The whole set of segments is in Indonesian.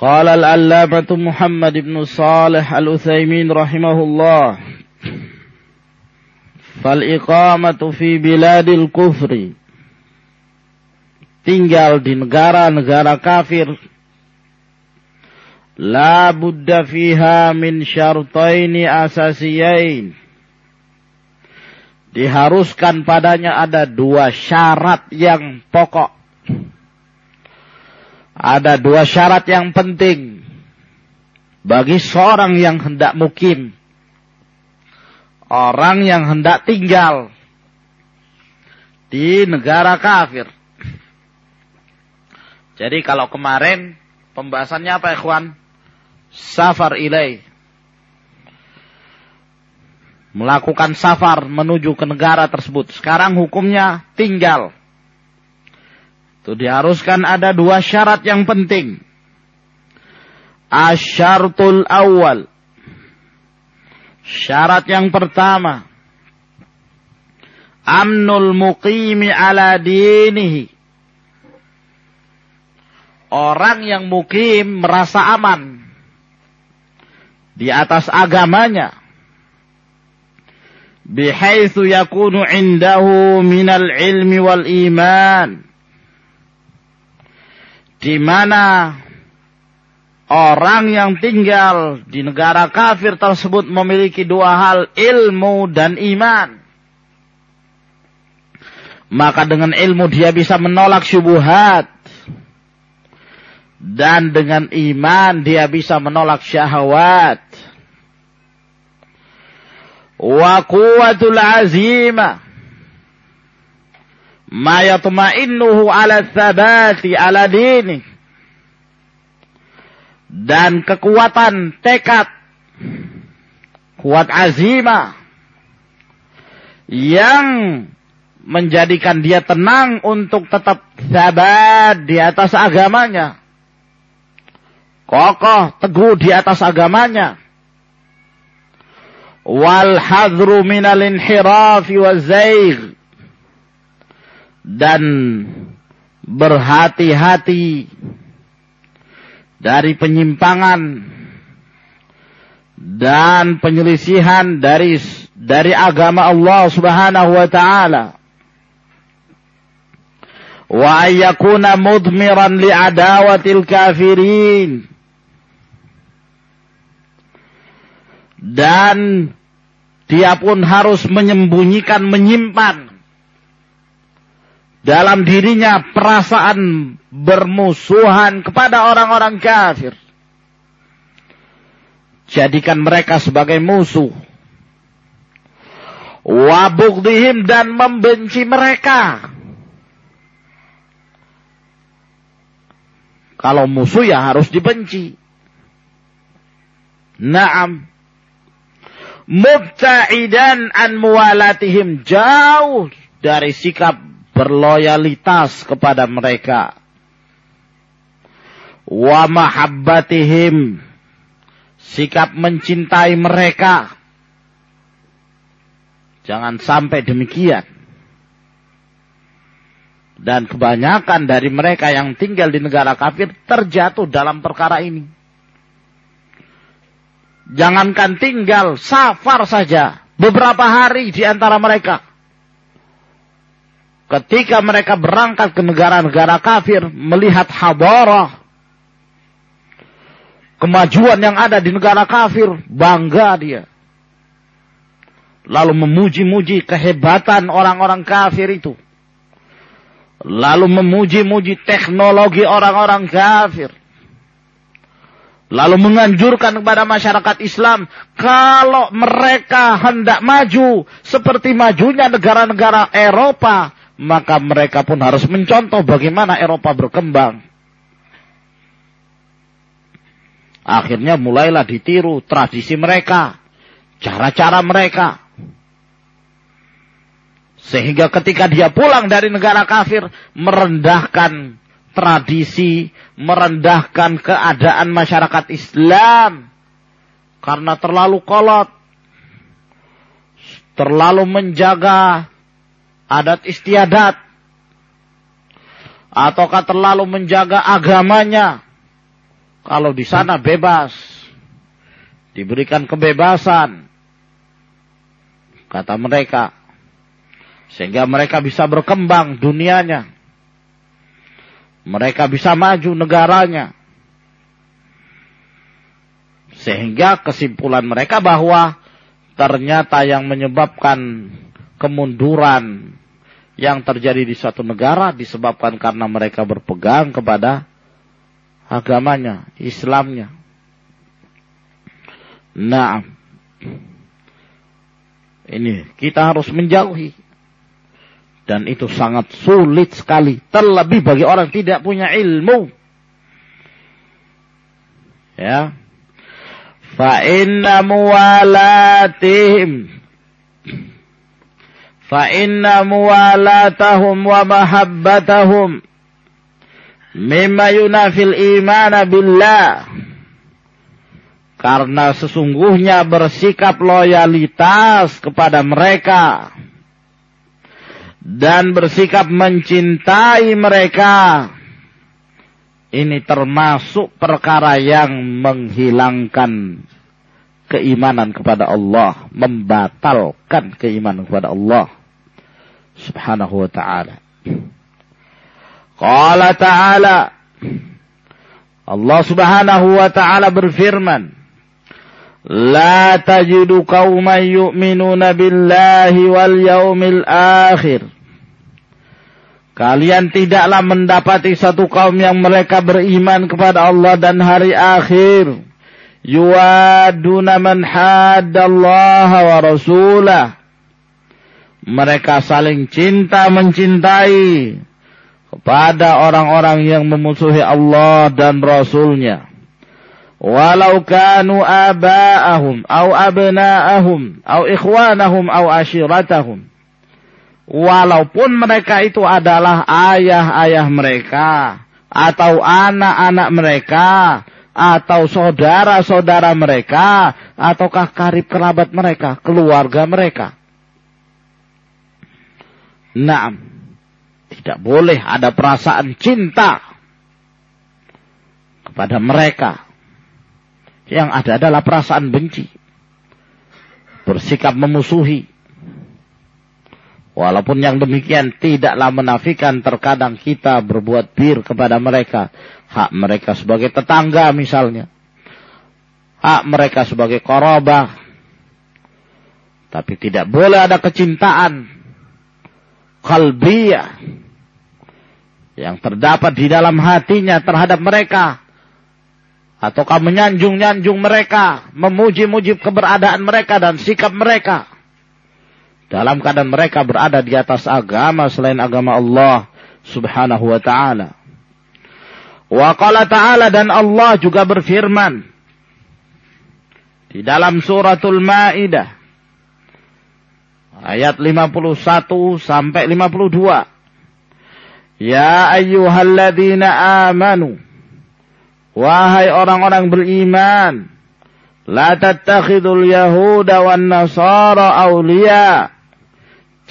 قال العلامة محمد بن صالح الأثيمين رحمه الله فالإقامة في بلاد الكفر tinggal di negara-negara kafir la budda fiha min syartaini asasiyain diharuskan padanya ada dua syarat yang pokok ada dua syarat yang penting bagi seorang yang hendak mukim orang yang hendak tinggal di negara kafir jadi kalau kemarin pembahasannya apa ikhwan? Safar ilai. Melakukan safar menuju ke negara tersebut. Sekarang hukumnya tinggal. Itu diharuskan ada dua syarat yang penting. Asyartul awal. Syarat yang pertama. Amnul muqimi ala dinihi orang yang mukim merasa aman di atas agamanya bihaitsu yakunu indahu minal ilmi wal iman di mana orang yang tinggal di negara kafir tersebut memiliki dua hal ilmu dan iman. Maka dengan ilmu dia bisa menolak syubhat. Dan dengan iman dia bisa menolak syahwat. Wa quwwatul azimah ma yatma'innuhu ala thabati ala dini. Dan kekuatan tekad kuat azimah yang menjadikan dia tenang untuk tetap sabar di atas agamanya. Kokoh teguh di atas agamanya. Wal hadru minal inhirafi wa zaigh dan berhati-hati dari penyimpangan dan penyelisihan dari dari agama Allah Subhanahu wa taala. Wa ayyakuna mudmiran li adawatil kafirin. Dan dia pun harus menyembunyikan, menyimpan dalam dirinya perasaan bermusuhan kepada orang-orang kafir. Jadikan mereka sebagai musuh. Wabukdihim dan membenci mereka. Kalau musuh ya harus dibenci. Naam mubta'idan an muwalatihim jauh dari sikap berloyalitas kepada mereka wa mahabbatihim sikap mencintai mereka jangan sampai demikian dan kebanyakan dari mereka yang tinggal di negara kafir terjatuh dalam perkara ini Jangankan tinggal, safar saja. Beberapa hari di antara mereka. Ketika mereka berangkat ke negara-negara kafir, melihat hadarah. Kemajuan yang ada di negara kafir, bangga dia. Lalu memuji-muji kehebatan orang-orang kafir itu. Lalu memuji-muji teknologi orang-orang kafir Lalu menganjurkan kepada masyarakat Islam kalau mereka hendak maju seperti majunya negara-negara Eropa, maka mereka pun harus mencontoh bagaimana Eropa berkembang. Akhirnya mulailah ditiru tradisi mereka, cara-cara mereka. Sehingga ketika dia pulang dari negara kafir, merendahkan tradisi, merendahkan keadaan masyarakat Islam karena terlalu kolot, terlalu menjaga adat istiadat, ataukah terlalu menjaga agamanya, kalau di sana bebas, diberikan kebebasan, kata mereka, sehingga mereka bisa berkembang dunianya, mereka bisa maju negaranya, sehingga kesimpulan mereka bahwa ternyata yang menyebabkan kemunduran yang terjadi di suatu negara disebabkan karena mereka berpegang kepada agamanya, Islamnya. Nah, ini kita harus menjauhi. Dan itu sangat sulit sekali. Terlebih bagi orang tidak punya ilmu. Ya. Fa inna muwalatihim فإن موالاتهم ومحبتهم مما ينافي الإيمان بالله karena sesungguhnya bersikap loyalitas kepada mereka dan bersikap mencintai mereka ini termasuk perkara yang menghilangkan keimanan kepada Allah, membatalkan keimanan kepada Allah subhanahu wa ta'ala. Qala ta'ala Allah subhanahu wa ta'ala berfirman tajidu qawman yu'minuna billahi wal yaumil akhir Kalian tidaklah mendapati satu kaum yang mereka beriman kepada Allah dan hari akhir. Yuwaduna man haddallaha wa rasulah mereka saling cinta mencintai kepada orang-orang yang memusuhi Allah dan Rasulnya. Walau kanu aba'ahum, au abna'ahum, au ikhwanahum, au ashiratahum. Walaupun mereka itu adalah ayah-ayah mereka, atau anak-anak mereka, atau saudara-saudara mereka, ataukah karib kerabat mereka, keluarga mereka. Naam. Tidak boleh ada perasaan cinta kepada mereka. Yang ada adalah perasaan benci. Bersikap memusuhi. Walaupun yang demikian tidaklah menafikan terkadang kita berbuat bir kepada mereka. Hak mereka sebagai tetangga misalnya. Hak mereka sebagai korobah. Tapi tidak boleh ada kecintaan kalbiyah yang terdapat di dalam hatinya terhadap mereka ataukah menyanjung-nyanjung mereka, memuji-muji keberadaan mereka dan sikap mereka dalam keadaan mereka berada di atas agama selain agama Allah Subhanahu wa taala. Wa qala ta'ala dan Allah juga berfirman di dalam suratul Maidah Ayat 51 sampai 52. Ya ayyuhalladzina amanu. Wahai orang-orang beriman. La tattakhidul yahuda wan nasara awliya.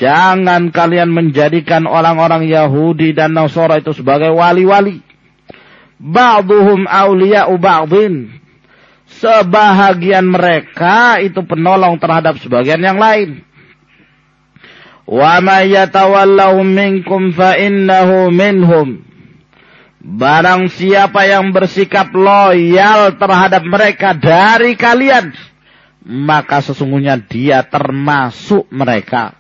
Jangan kalian menjadikan orang-orang Yahudi dan Nasara itu sebagai wali-wali. Ba'duhum awliya'u ba'din. Sebahagian mereka itu penolong terhadap sebagian yang lain. Yatawallahum minkum fa innahu minhum. Barang siapa yang bersikap loyal terhadap mereka dari kalian, maka sesungguhnya dia termasuk mereka.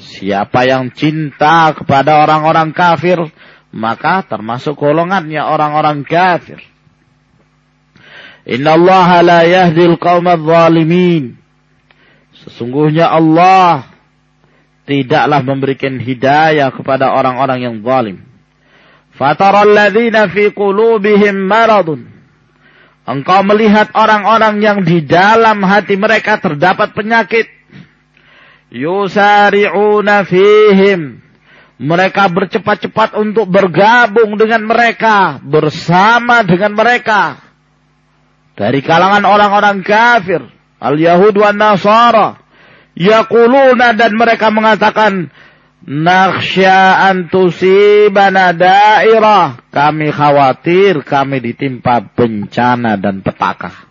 Siapa yang cinta kepada orang-orang kafir, maka termasuk golongannya orang-orang kafir. Inna Allah la yahdil zalimin. Sesungguhnya Allah tidaklah memberikan hidayah kepada orang-orang yang zalim. Fataral fi qulubihim maradun. Engkau melihat orang-orang yang di dalam hati mereka terdapat penyakit. Yusari'una fihim. Mereka bercepat-cepat untuk bergabung dengan mereka. Bersama dengan mereka. Dari kalangan orang-orang kafir. Al-Yahud wa Nasara. Yaquluna dan mereka mengatakan Nakhsya an tusibana dairah. Kami khawatir kami ditimpa bencana dan petaka.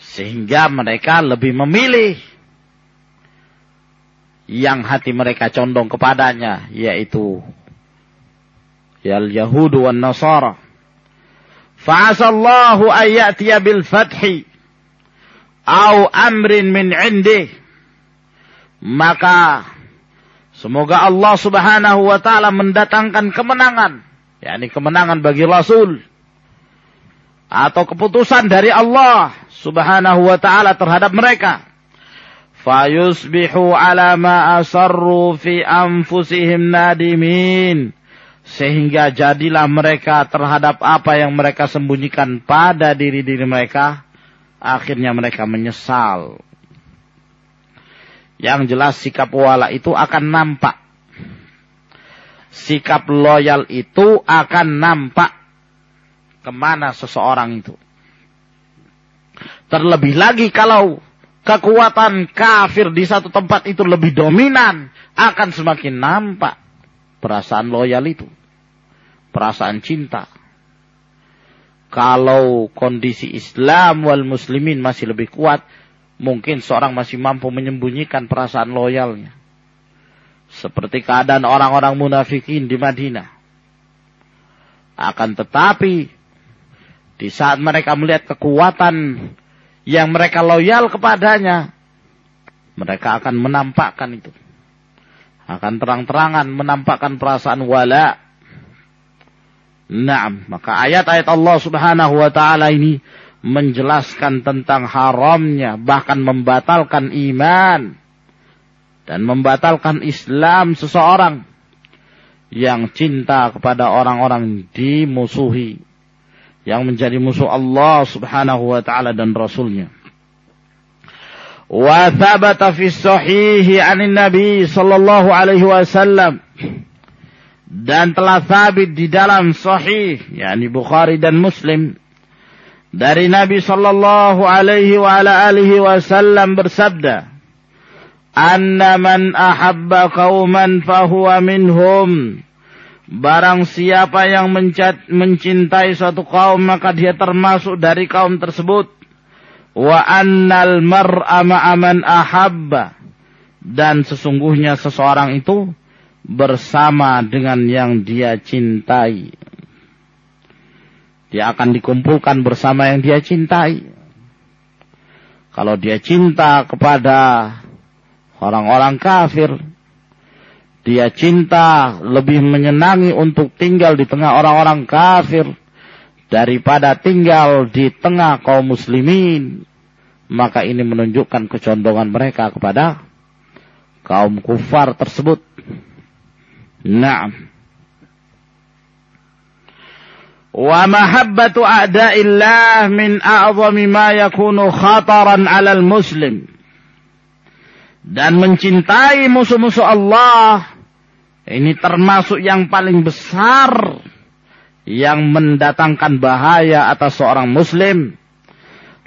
Sehingga mereka lebih memilih yang hati mereka condong kepadanya yaitu yal yahudu wan nasara fa'asallahu ayyatiya bil fathi au amrin min indih maka semoga Allah Subhanahu wa taala mendatangkan kemenangan. Yakni kemenangan bagi rasul. Atau keputusan dari Allah Subhanahu wa taala terhadap mereka. Fayusbihu ala ma asarru fi anfusihim nadimin. Sehingga jadilah mereka terhadap apa yang mereka sembunyikan pada diri-diri mereka akhirnya mereka menyesal yang jelas sikap wala itu akan nampak sikap loyal itu akan nampak ke mana seseorang itu terlebih lagi kalau kekuatan kafir di satu tempat itu lebih dominan, akan semakin nampak perasaan loyal itu. Perasaan cinta. Kalau kondisi Islam wal muslimin masih lebih kuat, mungkin seorang masih mampu menyembunyikan perasaan loyalnya. Seperti keadaan orang-orang munafikin di Madinah. Akan tetapi, di saat mereka melihat kekuatan yang mereka loyal kepadanya, mereka akan menampakkan itu. Akan terang-terangan menampakkan perasaan wala. Naam, maka ayat-ayat Allah Subhanahu wa taala ini menjelaskan tentang haramnya bahkan membatalkan iman dan membatalkan Islam seseorang yang cinta kepada orang-orang dimusuhi yang menjadi musuh Allah Subhanahu wa taala dan rasulnya. Wa thabata fi sahih 'an Nabi sallallahu alaihi wasallam dan telah sabit di dalam sahih yakni Bukhari dan Muslim dari Nabi sallallahu alaihi wa ala alihi wasallam bersabda anna man ahabba qauman fahuwa minhum Barang siapa yang mencintai suatu kaum maka dia termasuk dari kaum tersebut. Wa annal mar'a ma'aman ahabba. Dan sesungguhnya seseorang itu bersama dengan yang dia cintai. Dia akan dikumpulkan bersama yang dia cintai. Kalau dia cinta kepada orang-orang kafir, dia cinta lebih menyenangi untuk tinggal di tengah orang-orang kafir daripada tinggal di tengah kaum muslimin. Maka ini menunjukkan kecondongan mereka kepada kaum kufar tersebut. Naam. Wa mahabbatu a'da'illah min a'zami ma yakunu khataran 'alal muslim dan mencintai musuh-musuh Allah ini termasuk yang paling besar yang mendatangkan bahaya atas seorang muslim.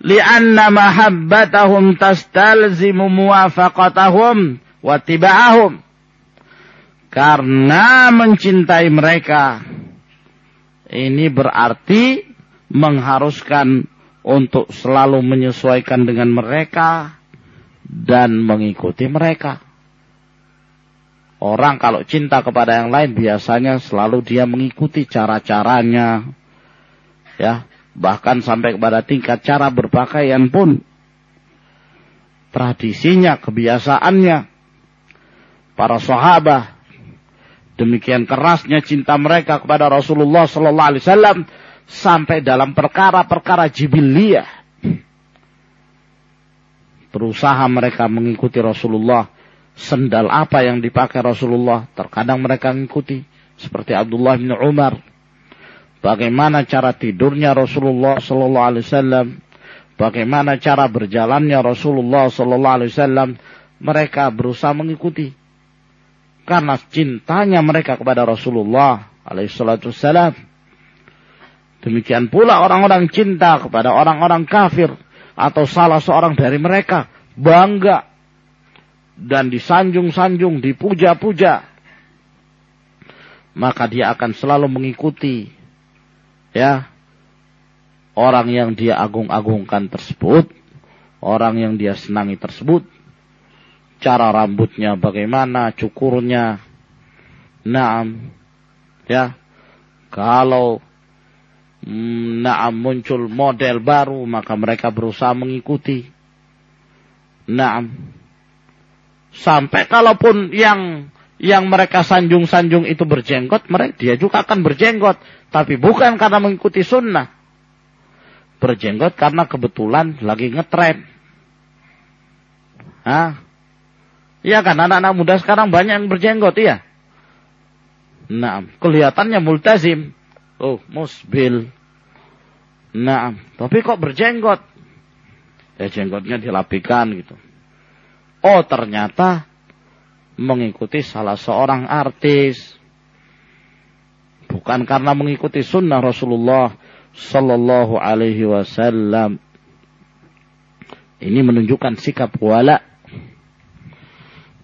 Lianna mahabbatahum tastalzimu muwafaqatahum wa tiba'ahum. Karena mencintai mereka ini berarti mengharuskan untuk selalu menyesuaikan dengan mereka dan mengikuti mereka. Orang kalau cinta kepada yang lain biasanya selalu dia mengikuti cara-caranya. Ya, bahkan sampai kepada tingkat cara berpakaian pun tradisinya, kebiasaannya para sahabat demikian kerasnya cinta mereka kepada Rasulullah sallallahu alaihi wasallam sampai dalam perkara-perkara jibiliyah berusaha mereka mengikuti Rasulullah sendal apa yang dipakai Rasulullah. Terkadang mereka mengikuti seperti Abdullah bin Umar. Bagaimana cara tidurnya Rasulullah sallallahu alaihi wasallam, bagaimana cara berjalannya Rasulullah sallallahu alaihi wasallam, mereka berusaha mengikuti. Karena cintanya mereka kepada Rasulullah alaihi salatu wasallam. Demikian pula orang-orang cinta kepada orang-orang kafir atau salah seorang dari mereka bangga dan disanjung-sanjung, dipuja-puja, maka dia akan selalu mengikuti ya orang yang dia agung-agungkan tersebut, orang yang dia senangi tersebut, cara rambutnya bagaimana, cukurnya, naam, ya, kalau mm, naam muncul model baru maka mereka berusaha mengikuti, naam, Sampai kalaupun yang yang mereka sanjung-sanjung itu berjenggot, mereka dia juga akan berjenggot, tapi bukan karena mengikuti sunnah. Berjenggot karena kebetulan lagi ngetren. Hah? Iya kan anak-anak muda sekarang banyak yang berjenggot iya. Nah, kelihatannya multazim. Oh, musbil. Nah, tapi kok berjenggot? Ya jenggotnya dilapikan gitu. Oh ternyata mengikuti salah seorang artis. Bukan karena mengikuti sunnah Rasulullah Sallallahu Alaihi Wasallam. Ini menunjukkan sikap wala.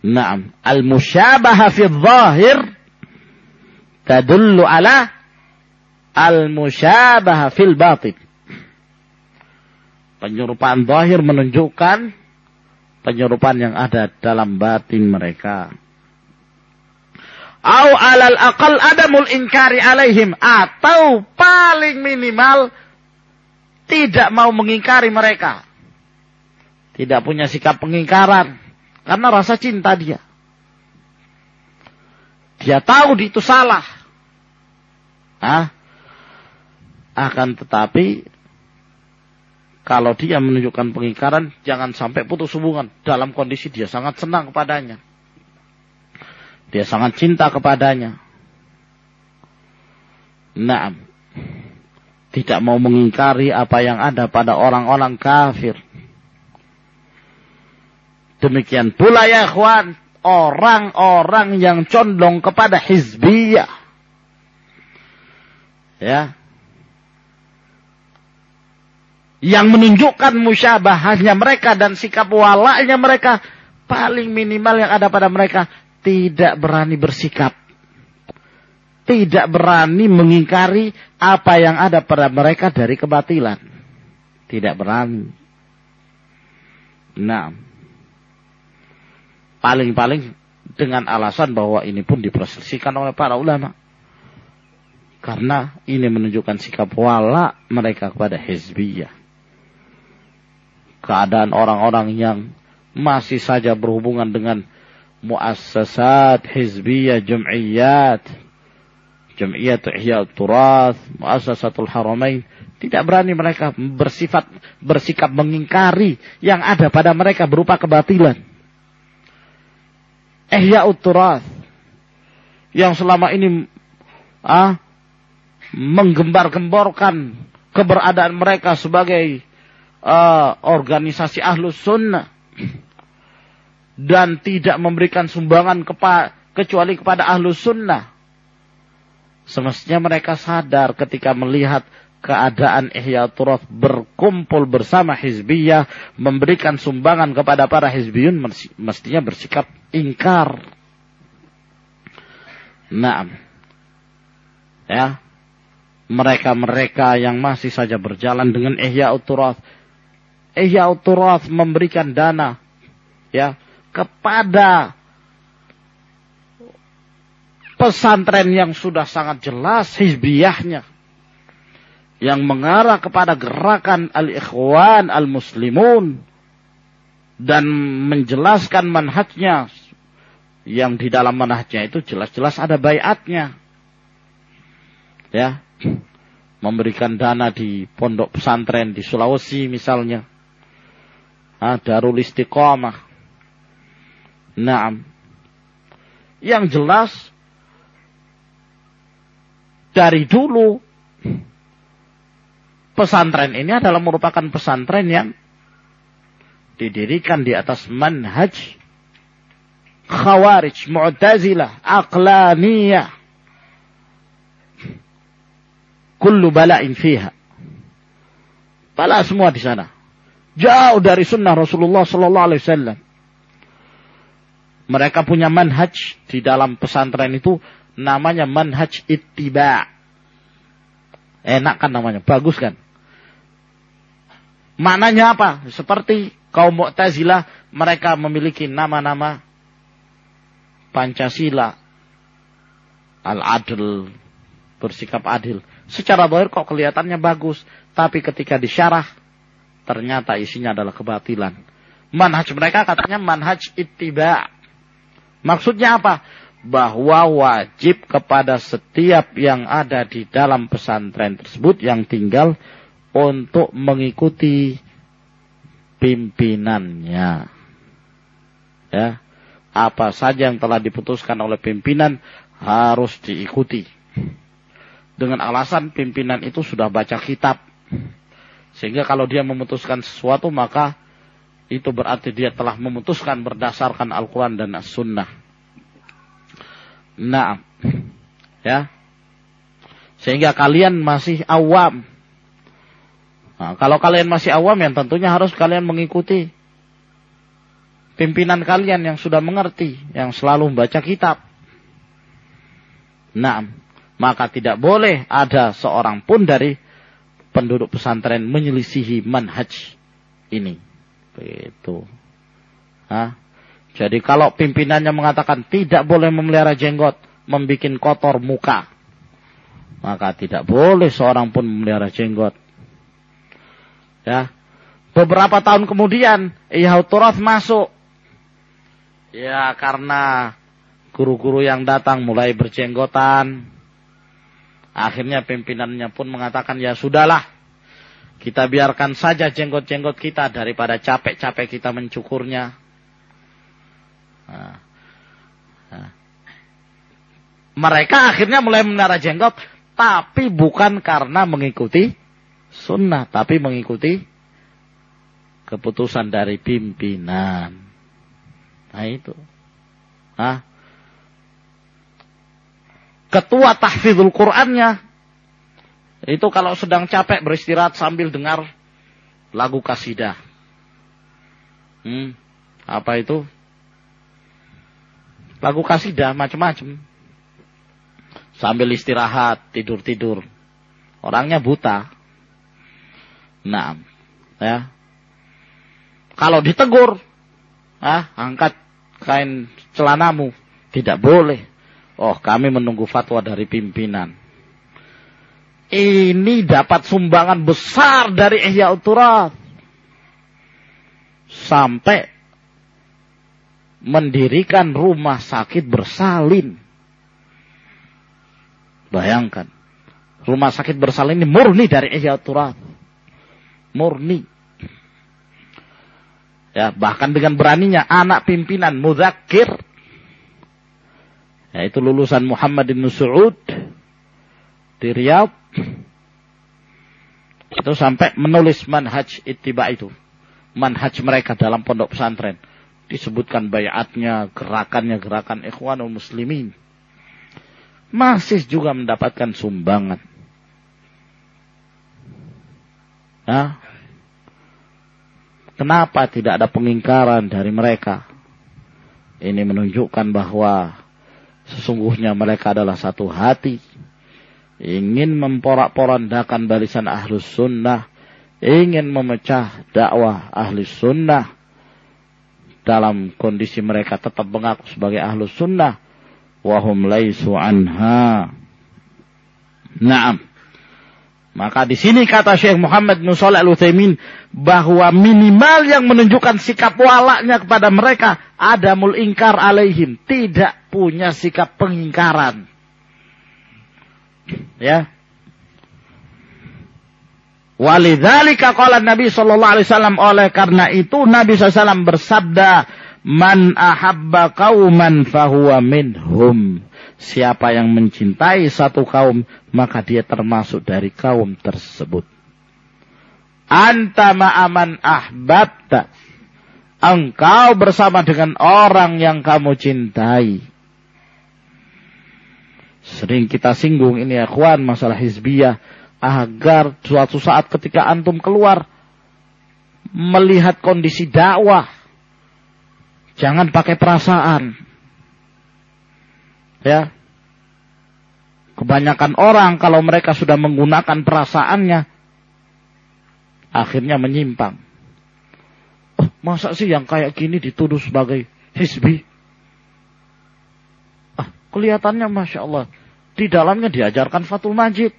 Naam. Al-musyabaha fi zahir tadullu ala al-musyabaha fil batin. Penyerupaan zahir menunjukkan penyerupan yang ada dalam batin mereka. Au alal aqal adamul inkari alaihim atau paling minimal tidak mau mengingkari mereka. Tidak punya sikap pengingkaran karena rasa cinta dia. Dia tahu itu salah. Hah? Akan tetapi kalau dia menunjukkan pengingkaran, jangan sampai putus hubungan. Dalam kondisi dia sangat senang kepadanya. Dia sangat cinta kepadanya. Nah, tidak mau mengingkari apa yang ada pada orang-orang kafir. Demikian pula ya kawan, orang-orang yang condong kepada hizbiyah. Ya, yang menunjukkan musyabahnya mereka dan sikap walaknya mereka paling minimal yang ada pada mereka tidak berani bersikap. Tidak berani mengingkari apa yang ada pada mereka dari kebatilan. Tidak berani. Nah paling-paling dengan alasan bahwa ini pun diperselisihkan oleh para ulama. Karena ini menunjukkan sikap wala mereka kepada hizbiyah. Keadaan orang-orang yang masih saja berhubungan dengan muassasat hizbiyah jum'iyat. Jum'iyat ihya turath muassasatul haramain. Tidak berani mereka bersifat bersikap mengingkari yang ada pada mereka berupa kebatilan ihya turath yang selama ini ah menggembar-gemborkan keberadaan mereka sebagai uh, organisasi ahlus sunnah dan tidak memberikan sumbangan kepa kecuali kepada ahlus sunnah. Semestinya mereka sadar ketika melihat keadaan Ihya Turath berkumpul bersama Hizbiyah, memberikan sumbangan kepada para Hizbiyun, mestinya bersikap ingkar. Nah, ya, mereka-mereka yang masih saja berjalan dengan Ihya Turath, Ihya Turath memberikan dana ya kepada pesantren yang sudah sangat jelas hizbiyahnya yang mengarah kepada gerakan al-ikhwan al-muslimun dan menjelaskan manhajnya yang di dalam manhajnya itu jelas-jelas ada bayatnya ya memberikan dana di pondok pesantren di Sulawesi misalnya ah, Darul Istiqamah. Naam. Yang jelas dari dulu pesantren ini adalah merupakan pesantren yang didirikan di atas manhaj khawarij, mu'tazilah, aqlaniyah. Kullu bala'in fiha. Bala semua di sana. Jauh dari sunnah Rasulullah Sallallahu Alaihi Wasallam. Mereka punya manhaj di dalam pesantren itu namanya manhaj ittiba. Enak kan namanya, bagus kan? Maknanya apa? Seperti kaum Mu'tazilah, mereka memiliki nama-nama Pancasila, Al-Adl, bersikap adil. Secara bahir kok kelihatannya bagus, tapi ketika disyarah, ternyata isinya adalah kebatilan. Manhaj mereka katanya manhaj ittiba. Maksudnya apa? Bahwa wajib kepada setiap yang ada di dalam pesantren tersebut yang tinggal untuk mengikuti pimpinannya. Ya. Apa saja yang telah diputuskan oleh pimpinan harus diikuti. Dengan alasan pimpinan itu sudah baca kitab. Sehingga kalau dia memutuskan sesuatu maka itu berarti dia telah memutuskan berdasarkan Al-Quran dan As-Sunnah. Nah, ya. Sehingga kalian masih awam. Nah, kalau kalian masih awam yang tentunya harus kalian mengikuti pimpinan kalian yang sudah mengerti, yang selalu membaca kitab. Nah, maka tidak boleh ada seorang pun dari penduduk pesantren menyelisihi manhaj ini. Begitu. Hah? Jadi kalau pimpinannya mengatakan tidak boleh memelihara jenggot, membuat kotor muka, maka tidak boleh seorang pun memelihara jenggot. Ya. Beberapa tahun kemudian, Ihauturaf masuk. Ya, karena guru-guru yang datang mulai berjenggotan. Akhirnya pimpinannya pun mengatakan, ya sudahlah, kita biarkan saja jenggot-jenggot kita daripada capek-capek kita mencukurnya. Nah. Nah. Mereka akhirnya mulai menara jenggot, tapi bukan karena mengikuti sunnah, tapi mengikuti keputusan dari pimpinan. Nah itu. Nah. Ketua tahfidzul Qur'annya itu kalau sedang capek beristirahat sambil dengar lagu kasidah. Hmm, apa itu? Lagu kasidah macam-macam. Sambil istirahat, tidur-tidur. Orangnya buta. Nah, ya. Kalau ditegur, ah, angkat kain celanamu. Tidak boleh. Oh, kami menunggu fatwa dari pimpinan ini dapat sumbangan besar dari Ihya Uturat. Sampai mendirikan rumah sakit bersalin. Bayangkan. Rumah sakit bersalin ini murni dari Ihya Uturat. Murni. Ya, bahkan dengan beraninya anak pimpinan Muzakir. Yaitu lulusan Muhammad bin Su'ud di Riyadh itu sampai menulis manhaj ittiba itu. Manhaj mereka dalam pondok pesantren. Disebutkan bayatnya, gerakannya, gerakan ikhwanul muslimin. Masih juga mendapatkan sumbangan. Nah, kenapa tidak ada pengingkaran dari mereka? Ini menunjukkan bahwa sesungguhnya mereka adalah satu hati ingin memporak-porandakan barisan ahlus sunnah, ingin memecah dakwah ahli sunnah, dalam kondisi mereka tetap mengaku sebagai ahlus sunnah, wahum laisu anha. Naam. Maka di sini kata Syekh Muhammad bin Shalih Al-Utsaimin bahwa minimal yang menunjukkan sikap walaknya kepada mereka ada mul ingkar alaihim, tidak punya sikap pengingkaran. Ya. Walidzalika qala Nabi sallallahu alaihi wasallam oleh karena itu Nabi SAW bersabda man ahabba qauman fahuwa minhum. Siapa yang mencintai satu kaum maka dia termasuk dari kaum tersebut. Anta ma'aman ahbabta. Engkau bersama dengan orang yang kamu cintai. Sering kita singgung ini ya kawan masalah hizbiyah agar suatu saat ketika antum keluar melihat kondisi dakwah Jangan pakai perasaan. Ya. Kebanyakan orang kalau mereka sudah menggunakan perasaannya, akhirnya menyimpang. Oh, masa sih yang kayak gini dituduh sebagai hisbi? Ah, kelihatannya Masya Allah. Di dalamnya diajarkan Fatul Majid.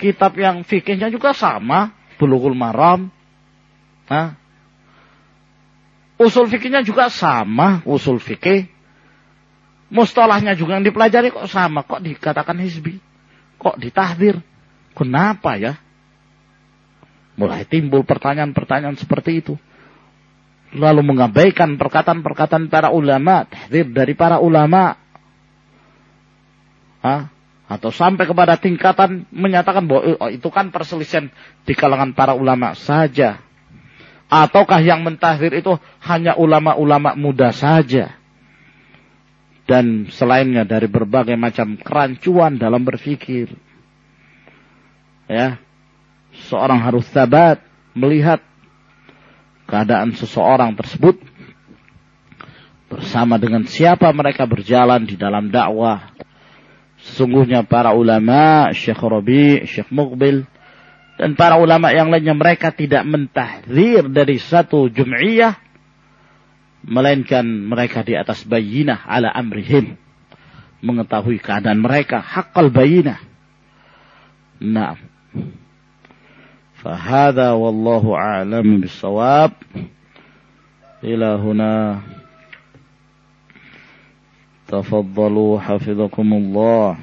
Kitab yang fikihnya juga sama. Bulughul Maram. Nah, usul fikihnya juga sama. Usul fikih Mustalahnya juga yang dipelajari kok sama. Kok dikatakan hizbi? Kok ditahdir? Kenapa ya? Mulai timbul pertanyaan-pertanyaan seperti itu. Lalu mengabaikan perkataan-perkataan para ulama. Tahdir dari para ulama. Hah? Atau sampai kepada tingkatan menyatakan bahwa oh, itu kan perselisihan di kalangan para ulama saja. Ataukah yang mentahdir itu hanya ulama-ulama muda saja dan selainnya dari berbagai macam kerancuan dalam berpikir. Ya. Seorang harus sabat melihat keadaan seseorang tersebut bersama dengan siapa mereka berjalan di dalam dakwah. Sesungguhnya para ulama, Syekh Rabi, Syekh Muqbil, dan para ulama yang lainnya mereka tidak mentahdir dari satu jum'iyah melainkan mereka di atas bayinah ala amrihim mengetahui keadaan mereka haqqal bayinah nah فهذا والله أعلم بالصواب إلى هنا تفضلوا حفظكم الله.